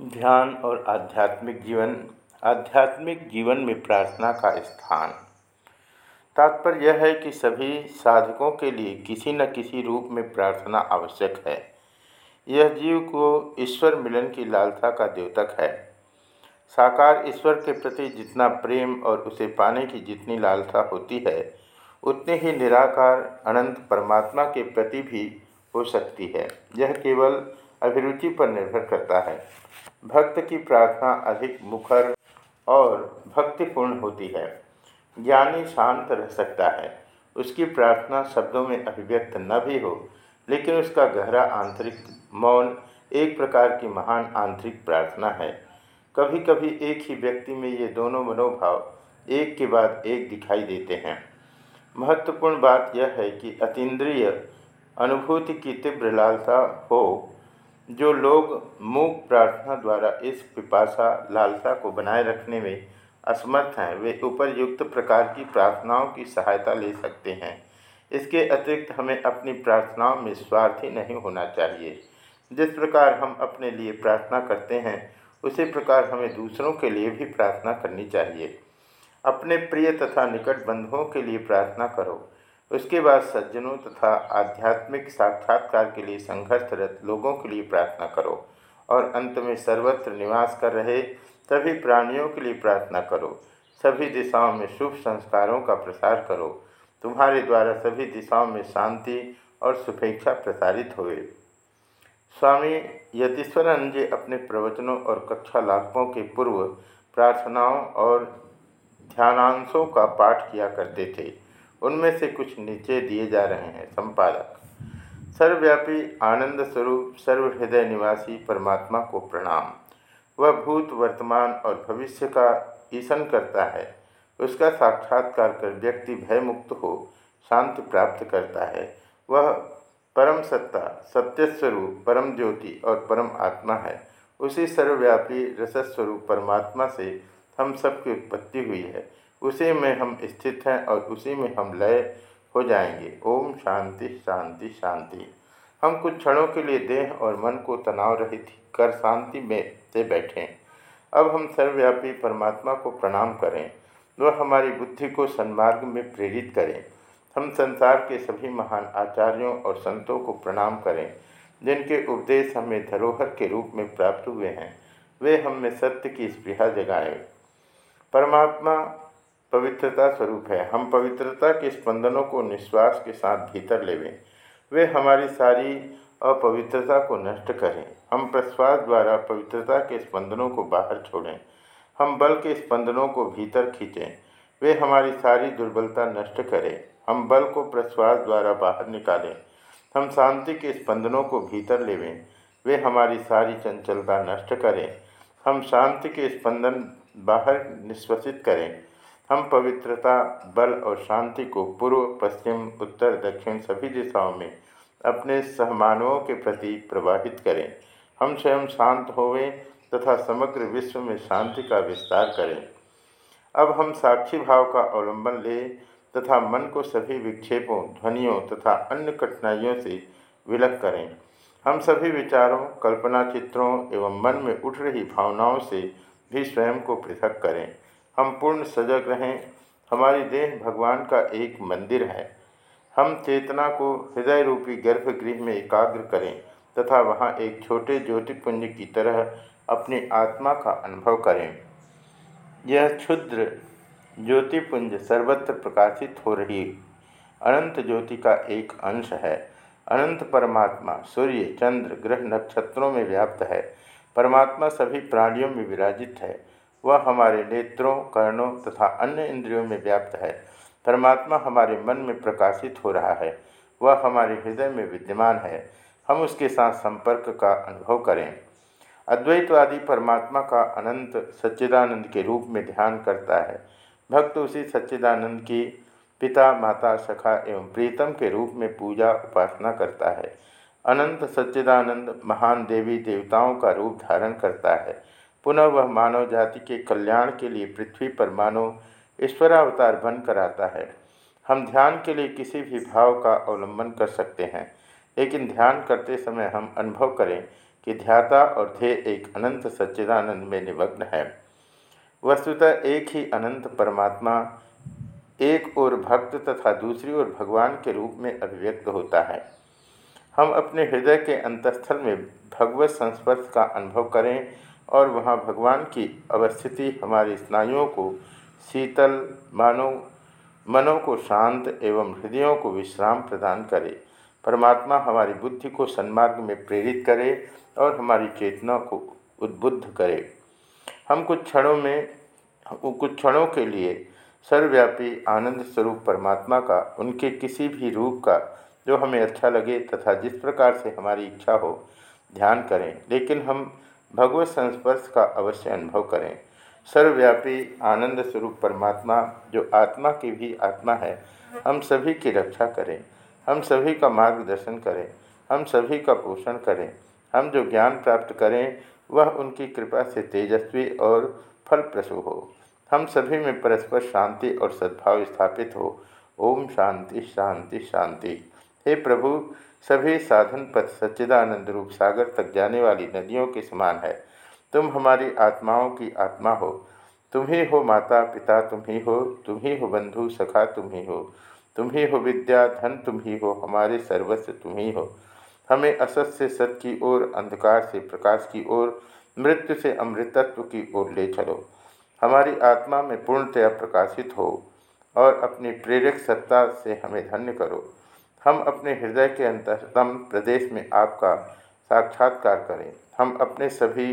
ध्यान और आध्यात्मिक जीवन आध्यात्मिक जीवन में प्रार्थना का स्थान। तात्पर्य यह है कि सभी साधकों के लिए किसी न किसी रूप में प्रार्थना आवश्यक है। यह जीव को ईश्वर मिलन की लालसा का द्योतक है। साकार ईश्वर के प्रति जितना प्रेम और उसे पाने की जितनी लालसा होती है, उतनी ही निराकार, अनंत परमात्मा के प्रति भी हो सकती है। यह केवल अभिरुचि पर निर्भर करता है। भक्त की प्रार्थना अधिक मुखर और भक्तिपूर्ण होती है। ज्ञानी शांत रह सकता है। उसकी प्रार्थना शब्दों में अभिव्यक्त न भी हो, लेकिन उसका गहरा आंतरिक मौन एक प्रकार की महान आंतरिक प्रार्थना है। कभी कभी एक ही व्यक्ति में ये दोनों मनोभाव एक के बाद एक दिखाई देते हैं। महत्वपूर्ण बात यह है कि अतीन्द्रिय अनुभूति की तीव्र लालसा हो जो लोग मूक प्रार्थना द्वारा इस पिपासा, लालसा को बनाए रखने में असमर्थ हैं, वे उपरयुक्त प्रकार की प्रार्थनाओं की सहायता ले सकते हैं। इसके अतिरिक्त हमें अपनी प्रार्थनाओं में स्वार्थी नहीं होना चाहिए। जिस प्रकार हम अपने लिए प्रार्थना करते हैं, उसी प्रकार हमें दूसरों के लिए भी प्रार्थना करनी चाहिए। अपने प्रिय तथा निकट बंधुओं के लिए प्रार्थना करो। उसके बाद सज्जनों तथा आध्यात्मिक साक्षात्कार के लिए संघर्षरत लोगों के लिए प्रार्थना करो और अंत में सर्वत्र निवास कर रहे सभी प्राणियों के लिए प्रार्थना करो। सभी दिशाओं में शुभ संस्कारों का प्रसार करो। तुम्हारे द्वारा सभी दिशाओं में शांति और सुपेक्षा प्रसारित हुए। स्वामी यतीश्वरानंद जी अपने प्रवचनों और कक्षा लाभों के पूर्व प्रार्थनाओं और ध्यानांशों का पाठ किया करते थे। उनमें से कुछ नीचे दिए जा रहे हैं। संपादक। सर्वव्यापी, आनंद स्वरूप, सर्वहृदय निवासी परमात्मा को प्रणाम। वह भूत, वर्तमान और भविष्य का ईसन करता है। उसका साक्षात्कार कर व्यक्ति भयमुक्त हो, शांति प्राप्त करता है। वह परम सत्ता सत्यस्वरूप परम ज्योति और परम आत्मा है। उसी सर्वव्यापी, रसस्वरूप परमात्मा से हम सबकी उत्पत्ति हुई है। उसी में हम स्थित हैं और उसी में हम लय हो जाएँगे। ओम शांति शांति शांति। हम कुछ क्षणों के लिए देह और मन को तनाव रहित कर शांति में से बैठें। अब हम सर्वव्यापी परमात्मा को प्रणाम करें। वह हमारी बुद्धि को सन्मार्ग में प्रेरित करें। हम संसार के सभी महान आचार्यों और संतों को प्रणाम करें, जिनके उपदेश हमें धरोहर के रूप में प्राप्त हुए हैं। वे हम सत्य की स्पृहा जगाएँ। परमात्मा पवित्रता स्वरूप है। हम पवित्रता के स्पंदनों को निश्वास के साथ भीतर लेवें। वे हमारी सारी अपवित्रता को नष्ट करें। हम प्रश्वास द्वारा पवित्रता के स्पंदनों को बाहर छोड़ें। हम बल के स्पंदनों को भीतर खींचें। वे हमारी सारी दुर्बलता नष्ट करें। हम बल को प्रश्वास द्वारा बाहर निकालें। हम शांति के स्पंदनों को भीतर लेवें। वे हमारी सारी चंचलता नष्ट करें। हम शांति के स्पंदन बाहर निश्वसित करें। हम पवित्रता, बल और शांति को पूर्व, पश्चिम, उत्तर, दक्षिण सभी दिशाओं में अपने सहमानवों के प्रति प्रवाहित करें। हम स्वयं शांत होवें तथा समग्र विश्व में शांति का विस्तार करें। अब हम साक्षी भाव का अवलंबन लें तथा मन को सभी विक्षेपों, ध्वनियों तथा अन्य कठिनाइयों से विलक करें। हम सभी विचारों, कल्पना चित्रों एवं मन में उठ रही भावनाओं से भी स्वयं को पृथक करें। हम पूर्ण सजग रहें। हमारी देह भगवान का एक मंदिर है। हम चेतना को हृदय रूपी गर्भगृह में एकाग्र करें तथा वहाँ एक छोटे ज्योतिपुंज की तरह अपनी आत्मा का अनुभव करें। यह क्षुद्र ज्योतिपुंज सर्वत्र प्रकाशित हो रही अनंत ज्योति का एक अंश है। अनंत परमात्मा, सूर्य, चंद्र, ग्रह नक्षत्रों में व्याप्त है। परमात्मा सभी प्राणियों में विराजित है। वह हमारे नेत्रों, कर्णों तथा अन्य इंद्रियों में व्याप्त है। परमात्मा हमारे मन में प्रकाशित हो रहा है। वह हमारे हृदय में विद्यमान है। हम उसके साथ संपर्क का अनुभव करें। अद्वैतवादी परमात्मा का अनंत सच्चिदानंद के रूप में ध्यान करता है। भक्त उसी सच्चिदानंद की पिता, माता, सखा एवं प्रीतम के रूप में पूजा, उपासना करता है। अनंत सच्चिदानंद महान देवी देवताओं का रूप धारण करता है। पुनः वह मानव जाति के कल्याण के लिए पृथ्वी पर मानव ईश्वरावतार बन कर आता है। हम ध्यान के लिए किसी भी भाव का अवलंबन कर सकते हैं, लेकिन ध्यान करते समय हम अनुभव करें कि ध्याता और ध्येय एक अनंत सच्चिदानंद में निमग्न है। वस्तुतः एक ही अनंत परमात्मा, एक ओर भक्त तथा दूसरी ओर भगवान के रूप में अभिव्यक्त होता है। हम अपने हृदय के अंतस्थल में भगवत संस्पर्श का अनुभव करें और वहाँ भगवान की अवस्थिति हमारी स्नायुओं को शीतल मानो, मनों को शांत एवं हृदयों को विश्राम प्रदान करे। परमात्मा हमारी बुद्धि को सन्मार्ग में प्रेरित करे और हमारी चेतना को उद्बुद्ध करे। हम कुछ क्षणों में, कुछ क्षणों के लिए सर्वव्यापी आनंद स्वरूप परमात्मा का, उनके किसी भी रूप का, जो हमें अच्छा लगे तथा जिस प्रकार से हमारी इच्छा हो, ध्यान करें। लेकिन हम भगवत संस्पर्श का अवश्य अनुभव करें। सर्वव्यापी आनंद स्वरूप परमात्मा, जो आत्मा की भी आत्मा है, हम सभी की रक्षा करें। हम सभी का मार्गदर्शन करें। हम सभी का पोषण करें। हम जो ज्ञान प्राप्त करें, वह उनकी कृपा से तेजस्वी और फलप्रसू हो। हम सभी में परस्पर शांति और सद्भाव स्थापित हो। ओम शांति शांति शांति। हे प्रभु, सभी साधन पथ सच्चिदानंद रूप सागर तक जाने वाली नदियों के समान है। तुम हमारी आत्माओं की आत्मा हो। तुम ही हो माता, पिता तुम ही हो। तुम ही हो बंधु, सखा तुम ही हो। तुम ही हो विद्या, धन तुम ही हो। हमारे सर्वस्व तुम ही हो। हमें असत से सत की ओर, अंधकार से प्रकाश की ओर, मृत्यु से अमृतत्व की ओर ले चलो। हमारी आत्मा में पूर्णतया प्रकाशित हो और अपनी प्रेरक सत्ता से हमें धन्य करो। हम अपने हृदय के अंततम प्रदेश में आपका साक्षात्कार करें। हम अपने सभी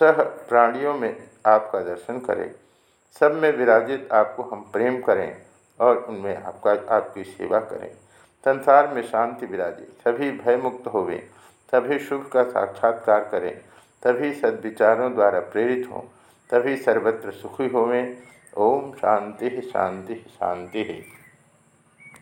सह प्राणियों में आपका दर्शन करें। सब में विराजित आपको हम प्रेम करें और उनमें आपका, आपकी सेवा करें। संसार में शांति विराजे, सभी भयमुक्त होवें, सभी शुभ का साक्षात्कार करें तभी सद्विचारों द्वारा प्रेरित हों तभी सर्वत्र सुखी होवें। ओम शांति शांति शांति